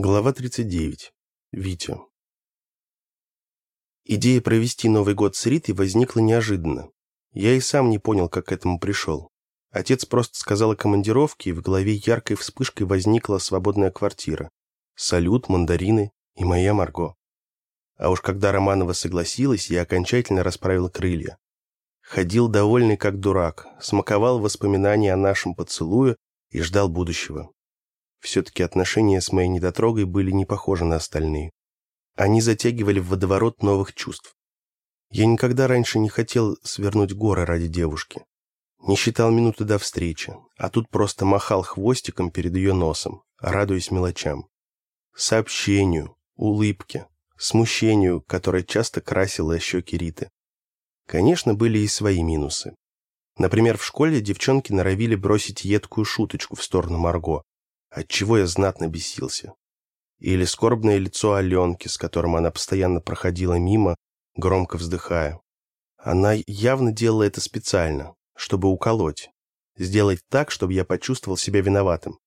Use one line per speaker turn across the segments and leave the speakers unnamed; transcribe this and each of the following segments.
Глава 39. Витя. Идея провести Новый год с Ритой возникла неожиданно. Я и сам не понял, как к этому пришел. Отец просто сказал о командировке, и в голове яркой вспышкой возникла свободная квартира. Салют, мандарины и моя Марго. А уж когда Романова согласилась, я окончательно расправил крылья. Ходил довольный как дурак, смаковал воспоминания о нашем поцелуе и ждал будущего. Все-таки отношения с моей недотрогой были не похожи на остальные. Они затягивали в водоворот новых чувств. Я никогда раньше не хотел свернуть горы ради девушки. Не считал минуты до встречи, а тут просто махал хвостиком перед ее носом, радуясь мелочам. Сообщению, улыбке, смущению, которое часто красило щеки Риты. Конечно, были и свои минусы. Например, в школе девчонки норовили бросить едкую шуточку в сторону Марго, отчего я знатно бесился. Или скорбное лицо Аленки, с которым она постоянно проходила мимо, громко вздыхая. Она явно делала это специально, чтобы уколоть. Сделать так, чтобы я почувствовал себя виноватым.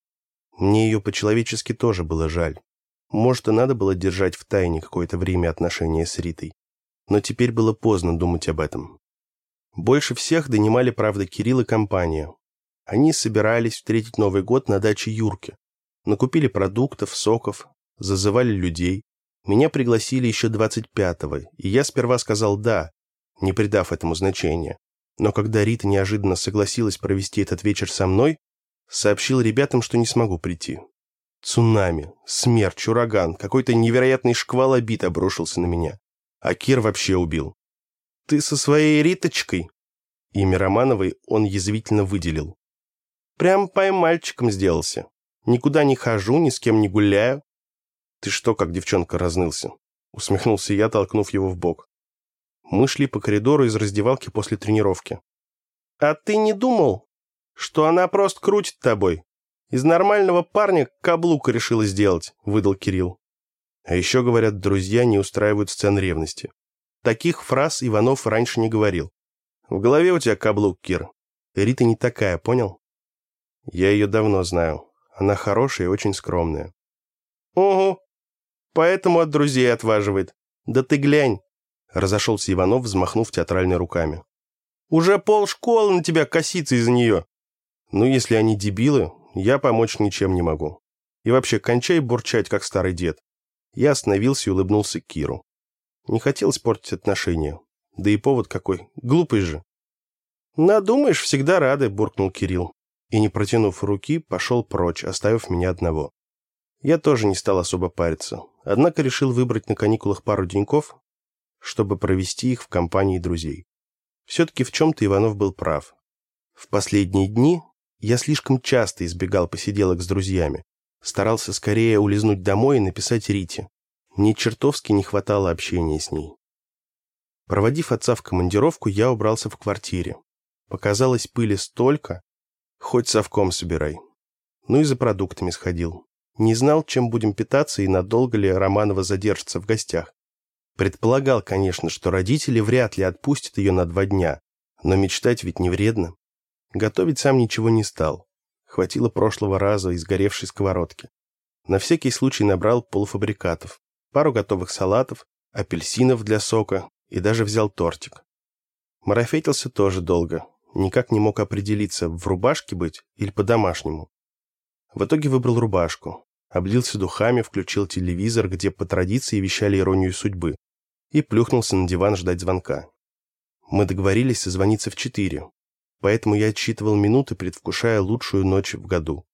Мне ее по-человечески тоже было жаль. Может, и надо было держать в тайне какое-то время отношения с Ритой. Но теперь было поздно думать об этом. Больше всех донимали, правда, Кирилл и компания. Они собирались встретить Новый год на даче Юрки. Накупили продуктов, соков, зазывали людей. Меня пригласили еще 25-го, и я сперва сказал «да», не придав этому значения. Но когда Рита неожиданно согласилась провести этот вечер со мной, сообщил ребятам, что не смогу прийти. Цунами, смерч, ураган, какой-то невероятный шквал обид обрушился на меня. А Кир вообще убил. «Ты со своей Риточкой?» Имя Романовой он язвительно выделил. Прям поймальчиком сделался. Никуда не хожу, ни с кем не гуляю. Ты что, как девчонка, разнылся? Усмехнулся я, толкнув его в бок. Мы шли по коридору из раздевалки после тренировки. А ты не думал, что она просто крутит тобой? Из нормального парня каблука решила сделать, выдал Кирилл. А еще, говорят, друзья не устраивают сцен ревности. Таких фраз Иванов раньше не говорил. В голове у тебя каблук, Кир. Рита не такая, понял? Я ее давно знаю. Она хорошая и очень скромная. Ого, поэтому от друзей отваживает. Да ты глянь. Разошелся Иванов, взмахнув театральной руками. Уже пол школы на тебя косится из-за нее. Ну, если они дебилы, я помочь ничем не могу. И вообще, кончай бурчать, как старый дед. Я остановился и улыбнулся Киру. Не хотел испортить отношения. Да и повод какой. Глупый же. «Надумаешь, всегда рады», — буркнул Кирилл и, не протянув руки, пошел прочь, оставив меня одного. Я тоже не стал особо париться, однако решил выбрать на каникулах пару деньков, чтобы провести их в компании друзей. Все-таки в чем-то Иванов был прав. В последние дни я слишком часто избегал посиделок с друзьями, старался скорее улизнуть домой и написать Рите. Мне чертовски не хватало общения с ней. Проводив отца в командировку, я убрался в квартире. Показалось пыли столько, Хоть совком собирай. Ну и за продуктами сходил. Не знал, чем будем питаться и надолго ли Романова задержится в гостях. Предполагал, конечно, что родители вряд ли отпустят ее на два дня, но мечтать ведь не вредно. Готовить сам ничего не стал. Хватило прошлого раза из горевшей сковородки. На всякий случай набрал полуфабрикатов, пару готовых салатов, апельсинов для сока и даже взял тортик. Марафетился тоже долго, Никак не мог определиться, в рубашке быть или по-домашнему. В итоге выбрал рубашку. Облился духами, включил телевизор, где по традиции вещали иронию судьбы, и плюхнулся на диван ждать звонка. Мы договорились созвониться в четыре, поэтому я отсчитывал минуты, предвкушая лучшую ночь в году.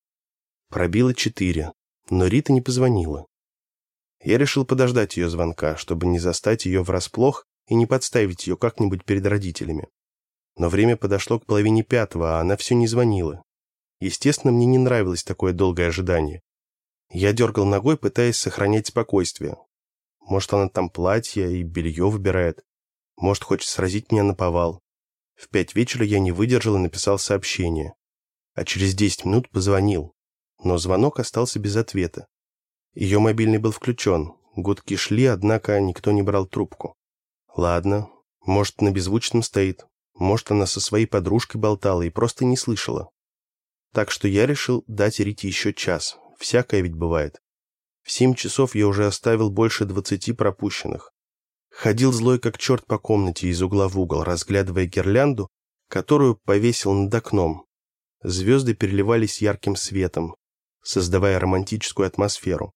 Пробило четыре, но Рита не позвонила. Я решил подождать ее звонка, чтобы не застать ее врасплох и не подставить ее как-нибудь перед родителями. Но время подошло к половине пятого, а она все не звонила. Естественно, мне не нравилось такое долгое ожидание. Я дергал ногой, пытаясь сохранять спокойствие. Может, она там платье и белье выбирает. Может, хочет сразить меня на повал. В пять вечера я не выдержал и написал сообщение. А через десять минут позвонил. Но звонок остался без ответа. Ее мобильный был включен. Гудки шли, однако никто не брал трубку. Ладно, может, на беззвучном стоит. Может, она со своей подружкой болтала и просто не слышала. Так что я решил дать Рите еще час. Всякое ведь бывает. В семь часов я уже оставил больше двадцати пропущенных. Ходил злой как черт по комнате из угла в угол, разглядывая гирлянду, которую повесил над окном. Звезды переливались ярким светом, создавая романтическую атмосферу.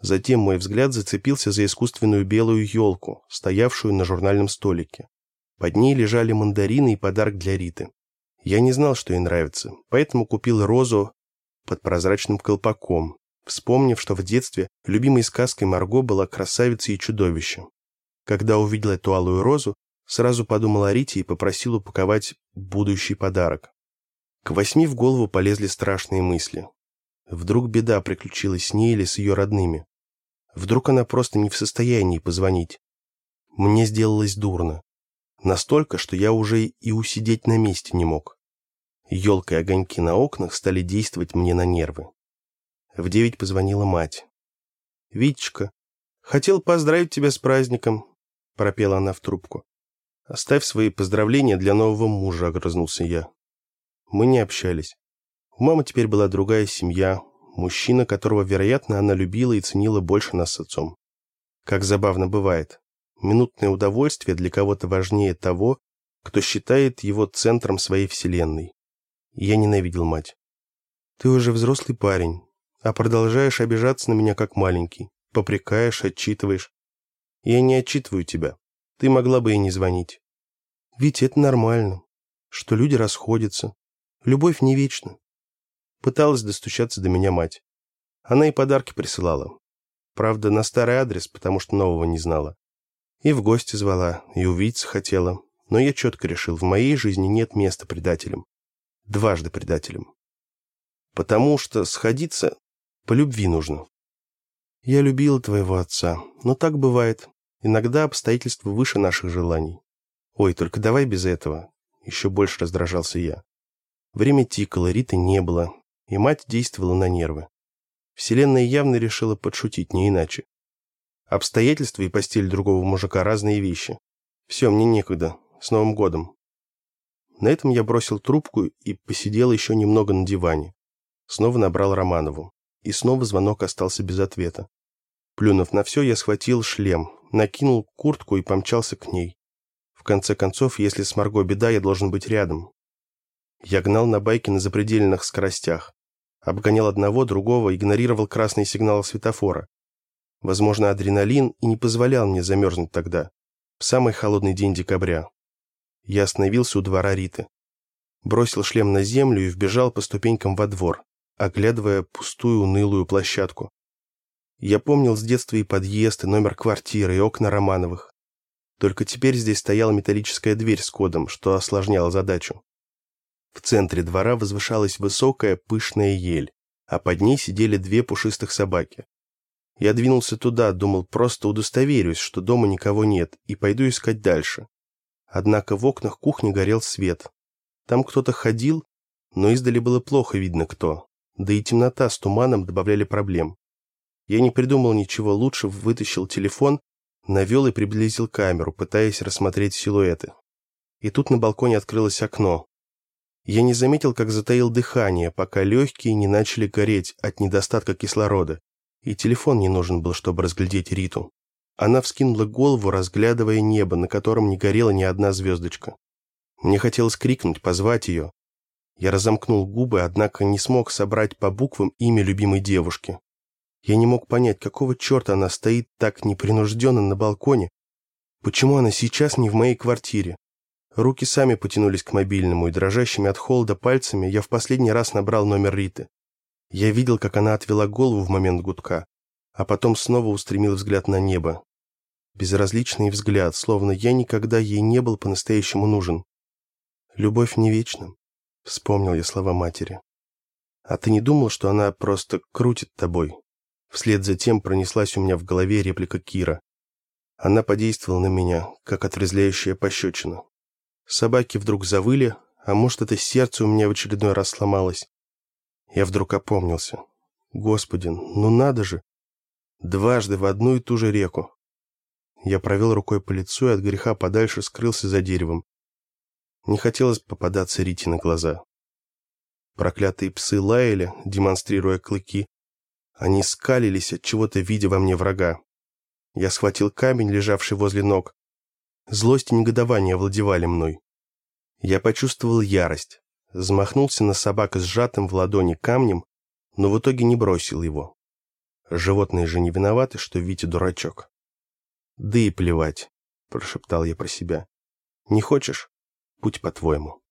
Затем мой взгляд зацепился за искусственную белую елку, стоявшую на журнальном столике. Под ней лежали мандарины и подарок для Риты. Я не знал, что ей нравится, поэтому купил розу под прозрачным колпаком, вспомнив, что в детстве любимой сказкой Марго была красавица и чудовище. Когда увидел эту алую розу, сразу подумал о Рите и попросил упаковать будущий подарок. К восьми в голову полезли страшные мысли. Вдруг беда приключилась с ней или с ее родными. Вдруг она просто не в состоянии позвонить. Мне сделалось дурно. Настолько, что я уже и усидеть на месте не мог. Елка и огоньки на окнах стали действовать мне на нервы. В девять позвонила мать. «Витечка, хотел поздравить тебя с праздником», — пропела она в трубку. «Оставь свои поздравления для нового мужа», — огрызнулся я. Мы не общались. У мамы теперь была другая семья, мужчина, которого, вероятно, она любила и ценила больше нас с отцом. Как забавно бывает. Минутное удовольствие для кого-то важнее того, кто считает его центром своей вселенной. Я ненавидел мать. Ты уже взрослый парень, а продолжаешь обижаться на меня как маленький. Попрекаешь, отчитываешь. Я не отчитываю тебя. Ты могла бы и не звонить. Ведь это нормально, что люди расходятся. Любовь не вечна. Пыталась достучаться до меня мать. Она и подарки присылала. Правда, на старый адрес, потому что нового не знала. И в гости звала, и увидеться хотела. Но я четко решил, в моей жизни нет места предателям. Дважды предателям. Потому что сходиться по любви нужно. Я любила твоего отца, но так бывает. Иногда обстоятельства выше наших желаний. Ой, только давай без этого. Еще больше раздражался я. Время тикало, Риты не было, и мать действовала на нервы. Вселенная явно решила подшутить, не иначе. Обстоятельства и постель другого мужика – разные вещи. Все, мне некогда. С Новым годом. На этом я бросил трубку и посидел еще немного на диване. Снова набрал Романову. И снова звонок остался без ответа. Плюнув на все, я схватил шлем, накинул куртку и помчался к ней. В конце концов, если с Марго беда, я должен быть рядом. Я гнал на байке на запредельных скоростях. Обгонял одного, другого, игнорировал красный сигнал светофора. Возможно, адреналин и не позволял мне замерзнуть тогда, в самый холодный день декабря. Я остановился у двора Риты. Бросил шлем на землю и вбежал по ступенькам во двор, оглядывая пустую унылую площадку. Я помнил с детства и подъезд, и номер квартиры, и окна Романовых. Только теперь здесь стояла металлическая дверь с кодом, что осложняло задачу. В центре двора возвышалась высокая пышная ель, а под ней сидели две пушистых собаки. Я двинулся туда, думал, просто удостоверюсь, что дома никого нет, и пойду искать дальше. Однако в окнах кухни горел свет. Там кто-то ходил, но издали было плохо видно кто. Да и темнота с туманом добавляли проблем. Я не придумал ничего лучше, вытащил телефон, навел и приблизил камеру, пытаясь рассмотреть силуэты. И тут на балконе открылось окно. Я не заметил, как затаил дыхание, пока легкие не начали гореть от недостатка кислорода, и телефон не нужен был, чтобы разглядеть Риту. Она вскинула голову, разглядывая небо, на котором не горела ни одна звездочка. Мне хотелось крикнуть, позвать ее. Я разомкнул губы, однако не смог собрать по буквам имя любимой девушки. Я не мог понять, какого черта она стоит так непринужденно на балконе, почему она сейчас не в моей квартире. Руки сами потянулись к мобильному, и дрожащими от холода пальцами я в последний раз набрал номер Риты. Я видел, как она отвела голову в момент гудка, а потом снова устремил взгляд на небо. Безразличный взгляд, словно я никогда ей не был по-настоящему нужен. «Любовь не вечна», — вспомнил я слова матери. «А ты не думал, что она просто крутит тобой?» Вслед за тем пронеслась у меня в голове реплика Кира. Она подействовала на меня, как отрезвляющая пощечина. Собаки вдруг завыли, а может, это сердце у меня в очередной раз сломалось. Я вдруг опомнился. Господи, ну надо же! Дважды в одну и ту же реку. Я провел рукой по лицу и от греха подальше скрылся за деревом. Не хотелось попадаться Рите на глаза. Проклятые псы лаяли, демонстрируя клыки. Они скалились от чего-то, видя во мне врага. Я схватил камень, лежавший возле ног. Злость и негодование овладевали мной. Я почувствовал ярость, взмахнулся на собак сжатым в ладони камнем, но в итоге не бросил его. Животные же не виноваты, что Витя дурачок. «Да и плевать», — прошептал я про себя. «Не хочешь? Путь по-твоему».